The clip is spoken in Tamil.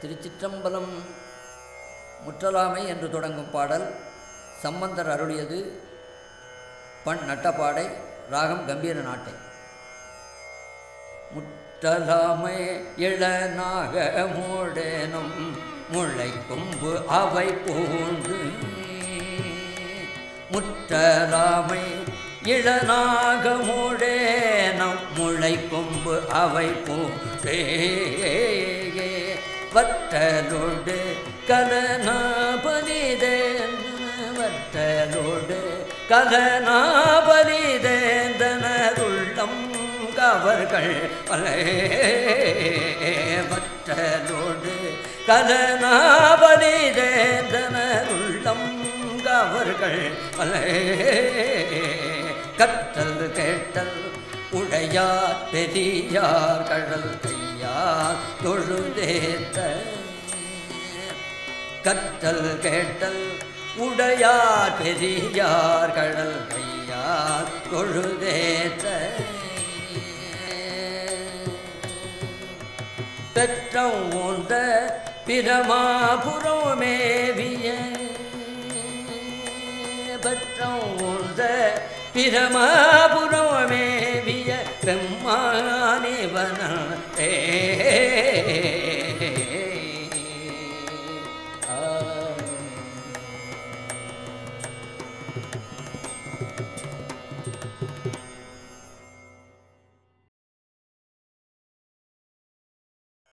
திருச்சிற்றம்பலம் முற்றலாமை என்று தொடங்கும் பாடல் சம்பந்தர் அருளியது பண் நட்டப்பாடை ராகம் கம்பீர நாட்டை. முற்றலாமை இளநாக மூடேனும் முளை கொம்பு அவை பூண்டு முற்றலாமை இளநாக மூடேனம் முளை கொம்பு அவை பூண்டே. வட்டலோடு கலனாபலிதேன் வட்டலோடு கலனாபலிதேந்தனருள்ளம் கவர்கள் பலே. வட்டலோடு கலனாபலிதேந்தனருள்ளம் கவர்கள் பலே. கத்தல் கேட்டல் உடையார் பெரியார் கடல் கை தொழுதேத்த. கற்றல் கேட்டல் உடையார் பெரியார் கடல் கையார் தொழுதேத்த. பெற்றம் ஊந்த பிரமாபுரம் மேவிய பெற்றம் ஊந்த பிரமாபுரம் மேவிய eh, eh, eh, eh.